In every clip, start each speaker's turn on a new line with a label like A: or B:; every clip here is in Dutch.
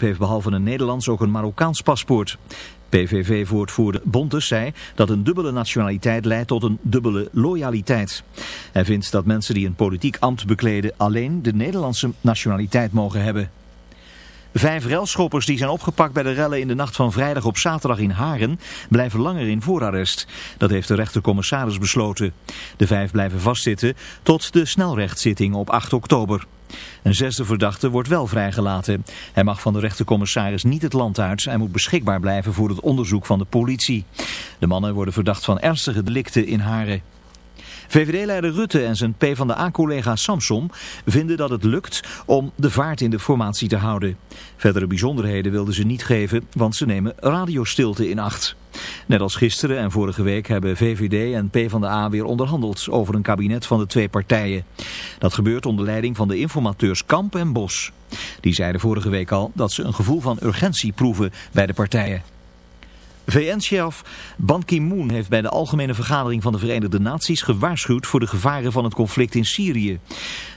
A: heeft behalve een Nederlands ook een Marokkaans paspoort. PVV-voortvoerder Bontes zei dat een dubbele nationaliteit leidt tot een dubbele loyaliteit. Hij vindt dat mensen die een politiek ambt bekleden alleen de Nederlandse nationaliteit mogen hebben. Vijf relschoppers die zijn opgepakt bij de rellen in de nacht van vrijdag op zaterdag in Haren blijven langer in voorarrest. Dat heeft de rechtercommissaris besloten. De vijf blijven vastzitten tot de snelrechtszitting op 8 oktober. Een zesde verdachte wordt wel vrijgelaten. Hij mag van de rechtercommissaris niet het land uit. Hij moet beschikbaar blijven voor het onderzoek van de politie. De mannen worden verdacht van ernstige delicten in Haren. VVD-leider Rutte en zijn PvdA-collega Samson vinden dat het lukt om de vaart in de formatie te houden. Verdere bijzonderheden wilden ze niet geven, want ze nemen radiostilte in acht. Net als gisteren en vorige week hebben VVD en PvdA weer onderhandeld over een kabinet van de twee partijen. Dat gebeurt onder leiding van de informateurs Kamp en Bos. Die zeiden vorige week al dat ze een gevoel van urgentie proeven bij de partijen. VN-chef Ban Ki-moon heeft bij de Algemene Vergadering van de Verenigde Naties gewaarschuwd voor de gevaren van het conflict in Syrië.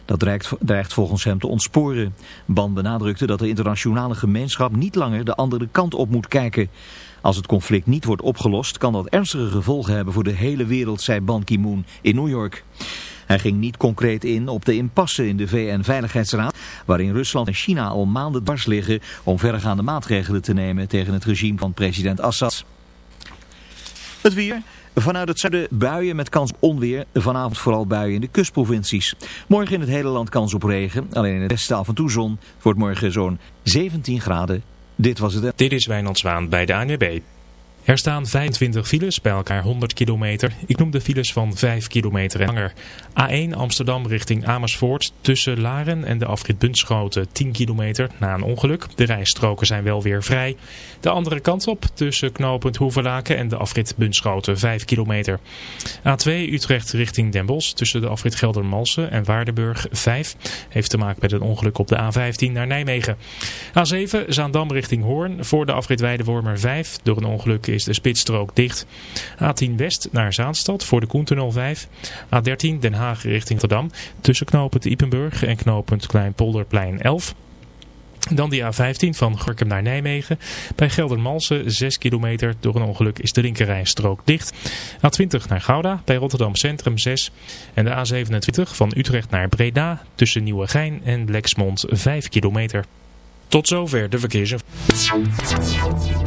A: Dat dreigt, dreigt volgens hem te ontsporen. Ban benadrukte dat de internationale gemeenschap niet langer de andere kant op moet kijken. Als het conflict niet wordt opgelost kan dat ernstige gevolgen hebben voor de hele wereld, zei Ban Ki-moon in New York. Hij ging niet concreet in op de impasse in de VN-veiligheidsraad, waarin Rusland en China al maanden dwars liggen om verregaande maatregelen te nemen tegen het regime van president Assad. Het weer. Vanuit het zuiden buien met kans op onweer. Vanavond vooral buien in de kustprovincies. Morgen in het hele land kans op regen. Alleen in het westen af en toe zon. Het wordt morgen zo'n 17 graden. Dit was het.
B: Dit is Wijnand Zwaan bij de ANWB. Er staan 25 files, bij elkaar 100 kilometer. Ik noem de files van 5 kilometer en langer. A1 Amsterdam richting Amersfoort tussen Laren en de afrit Bunschoten 10 kilometer na een ongeluk. De rijstroken zijn wel weer vrij. De andere kant op tussen knooppunt Hoeverlaken en de afrit Bunschoten 5 kilometer. A2 Utrecht richting Den Bosch tussen de afrit Geldermalsen en Waardenburg 5. Heeft te maken met een ongeluk op de A15 naar Nijmegen. A7 Zaandam richting Hoorn voor de afrit Weidewormer 5. Door een ongeluk de spitsstrook dicht. A10 West naar Zaanstad voor de Koentunnel 5. A13 Den Haag richting Rotterdam tussen knooppunt Ipenburg en knooppunt Kleinpolderplein 11. Dan die A15 van Gorkum naar Nijmegen. Bij Geldermalsen 6 kilometer. Door een ongeluk is de linkerrijstrook dicht. A20 naar Gouda bij Rotterdam Centrum 6. En de A27 van Utrecht naar Breda tussen Nieuwegein en Bleksmond 5 kilometer. Tot zover de verkeersinformatie.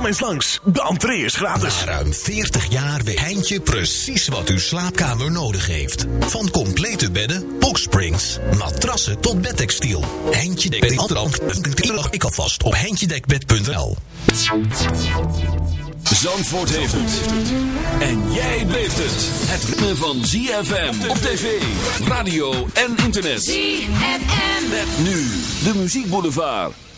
C: Kom eens langs, de entree is gratis.
D: Na ruim 40 jaar weet Heintje precies wat uw slaapkamer nodig heeft. Van complete bedden, boxsprings, matrassen tot bedtextiel. Heintje dekt altijd ik alvast op heintjedekbed.nl
E: Zandvoort heeft het. En jij beleeft het. Het ritme van ZFM op tv, radio en internet.
F: ZFM.
E: Met nu de muziekboulevard.
G: Disconnected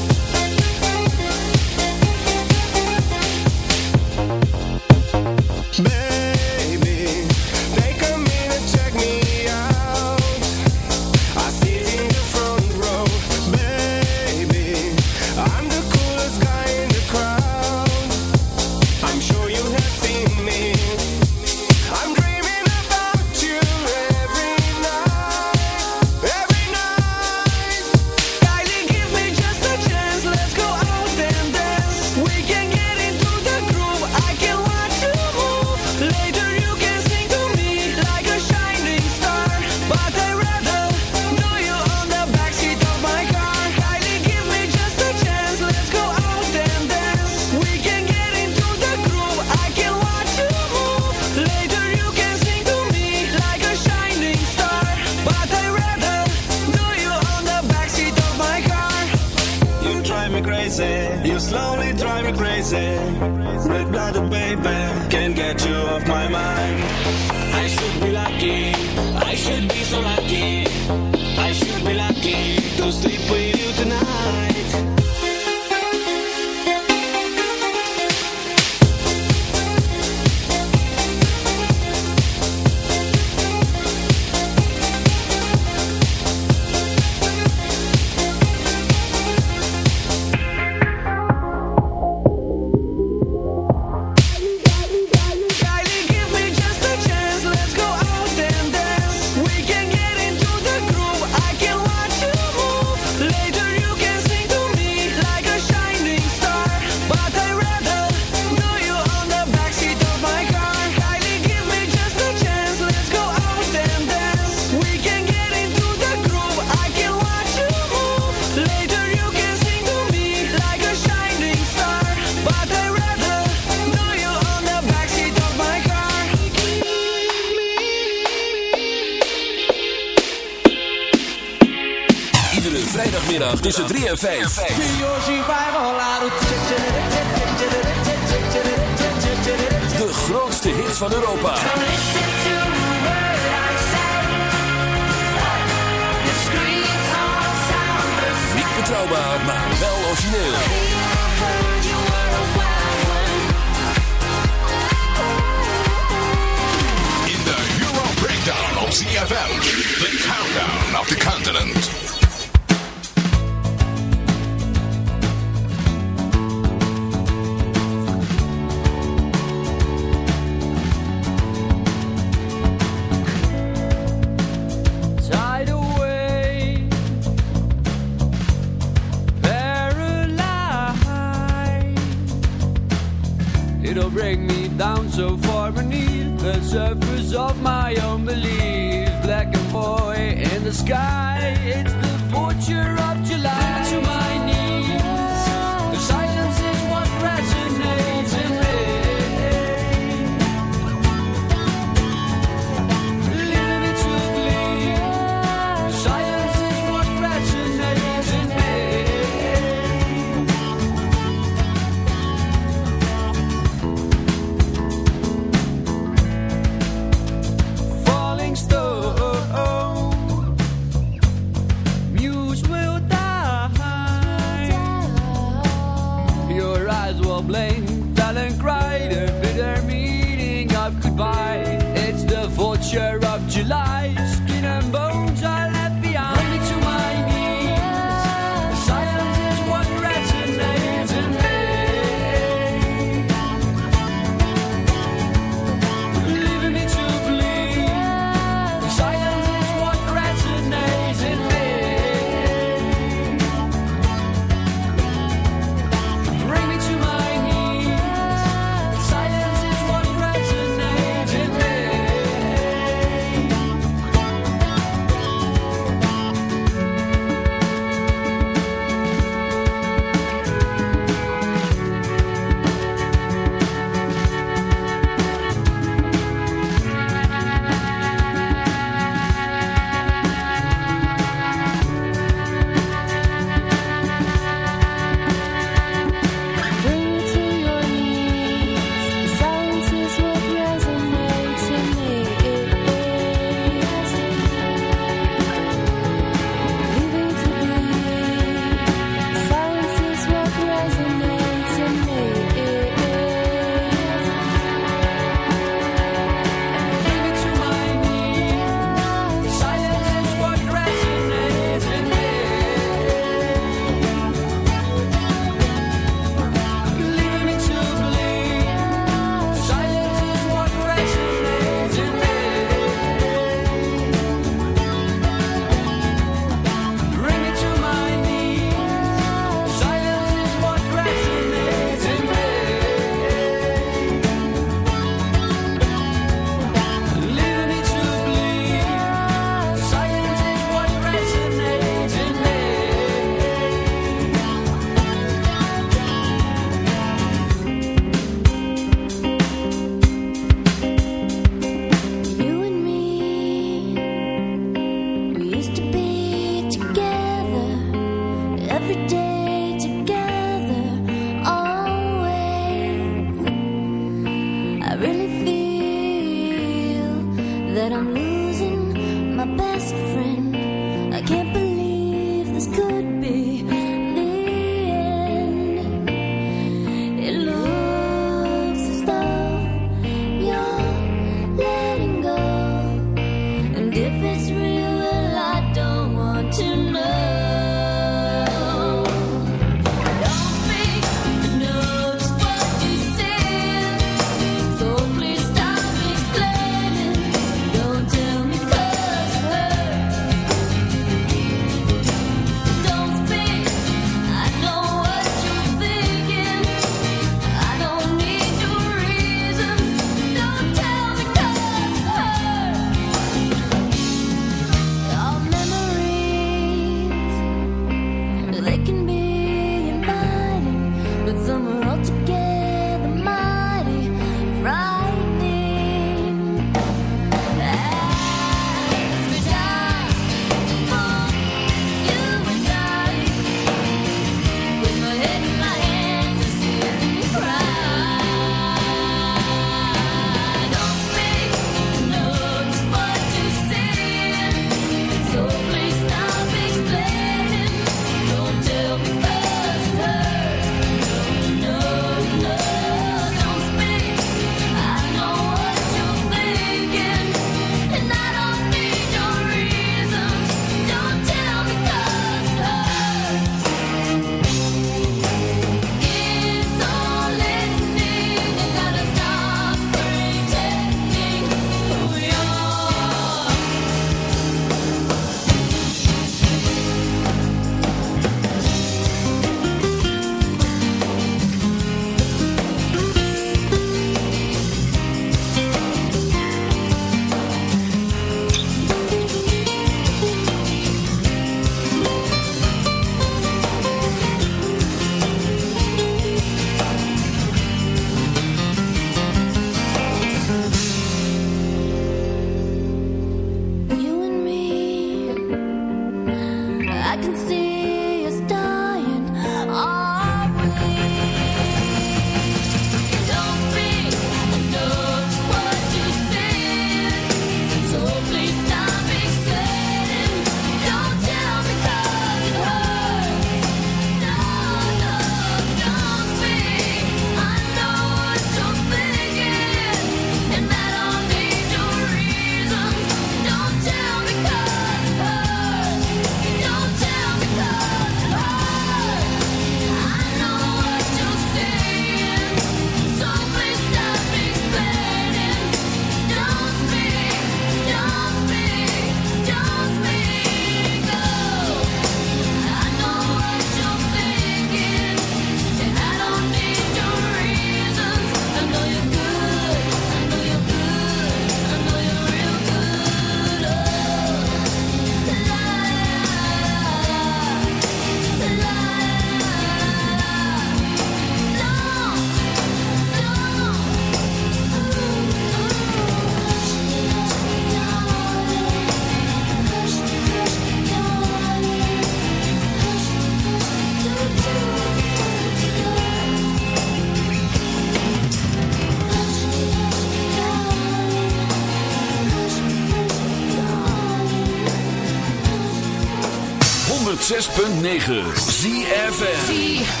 H: 106.9 ZFN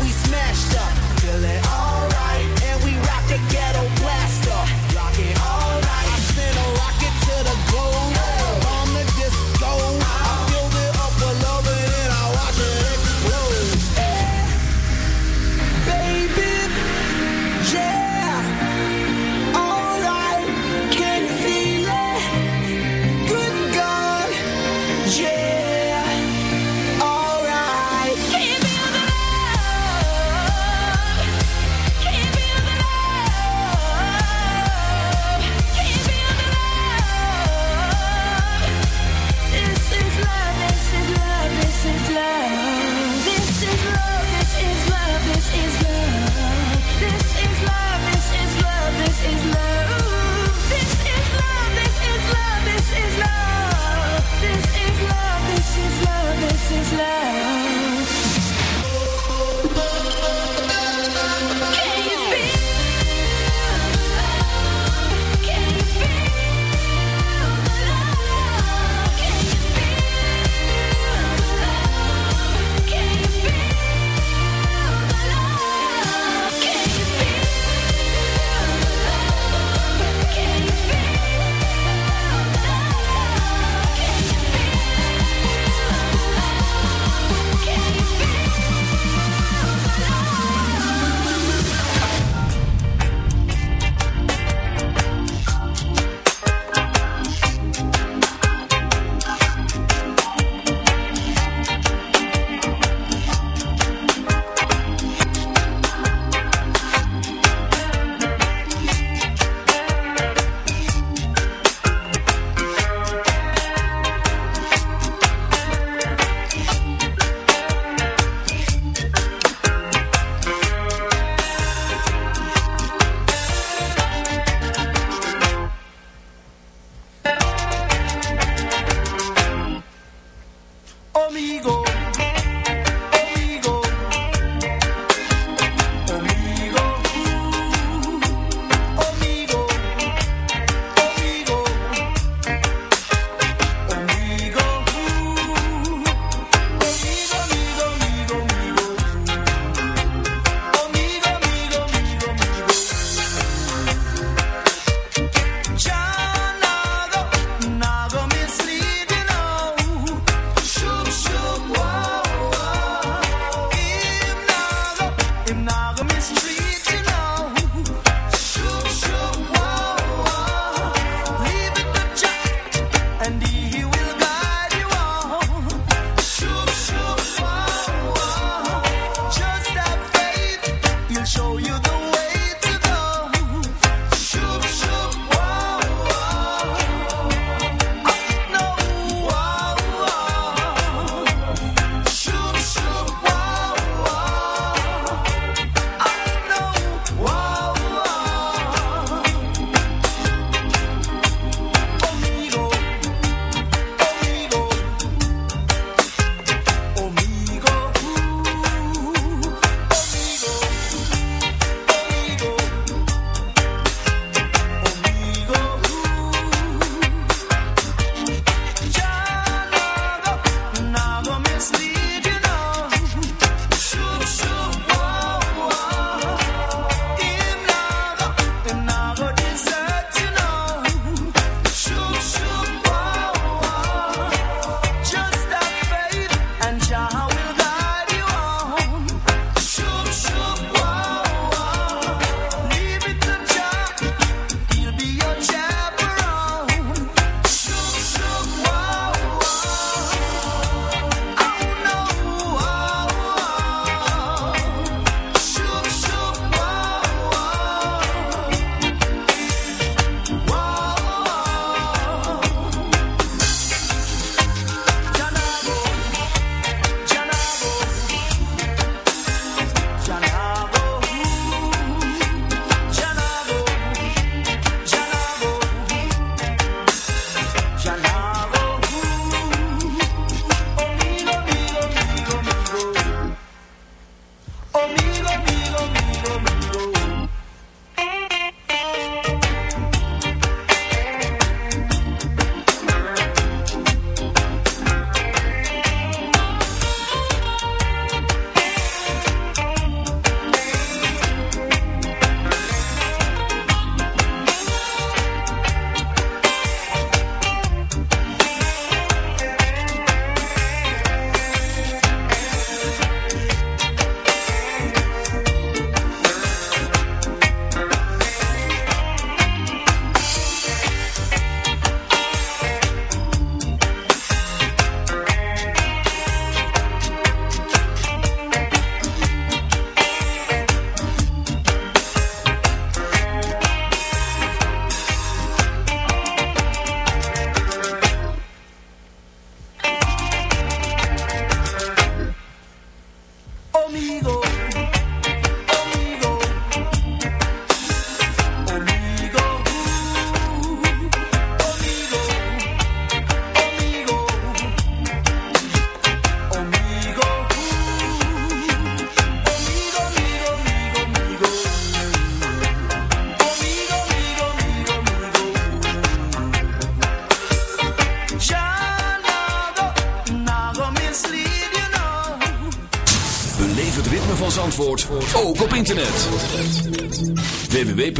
H: we
I: smashed up,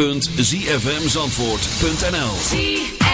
J: www.zfmzandvoort.nl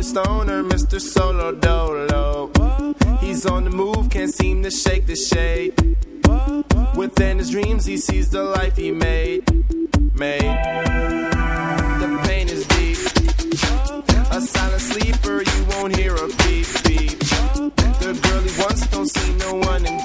K: lonely stoner, Mr. Solo Dolo. He's on the move, can't seem to shake the shade. Within his dreams, he sees the life he made. Made. The pain is deep. A silent sleeper, you won't hear a beep beep. The girl he wants don't see no one in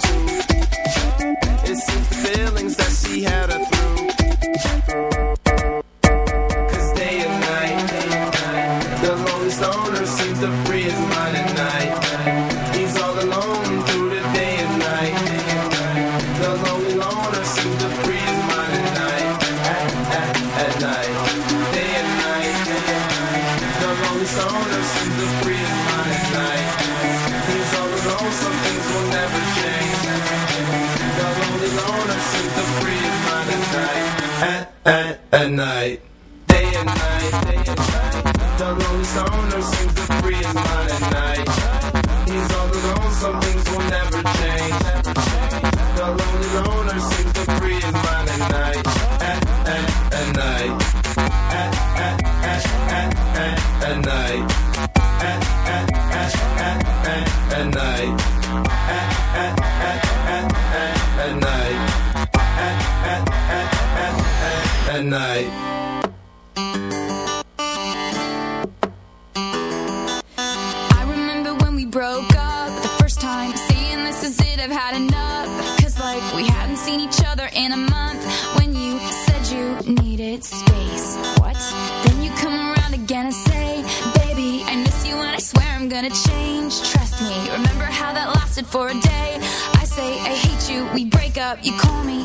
I: up, you call me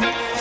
L: love.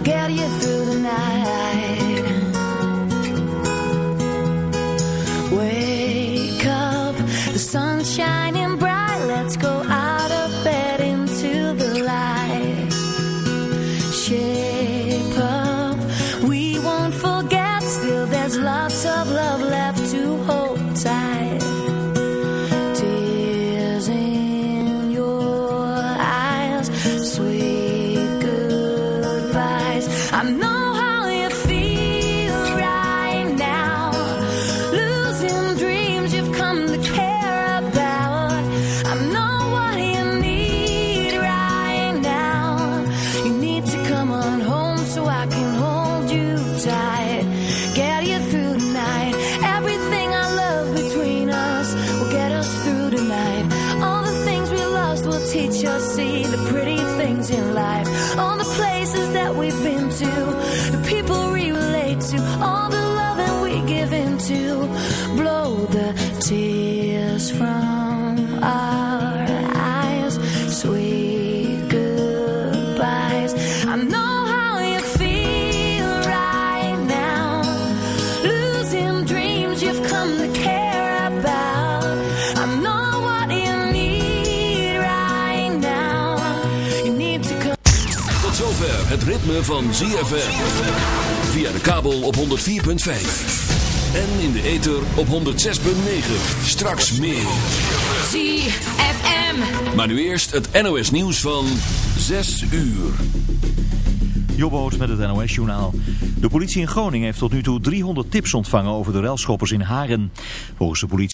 H: I'll
I: get you through the night.
E: ritme van ZFM. Via de kabel op 104.5. En in de ether op 106.9. Straks meer.
M: ZFM.
E: Maar nu eerst het NOS nieuws van 6 uur.
A: Jobboot met het NOS-journaal. De politie in Groningen heeft tot nu toe 300 tips ontvangen over de relschoppers in Haren. Volgens de politie...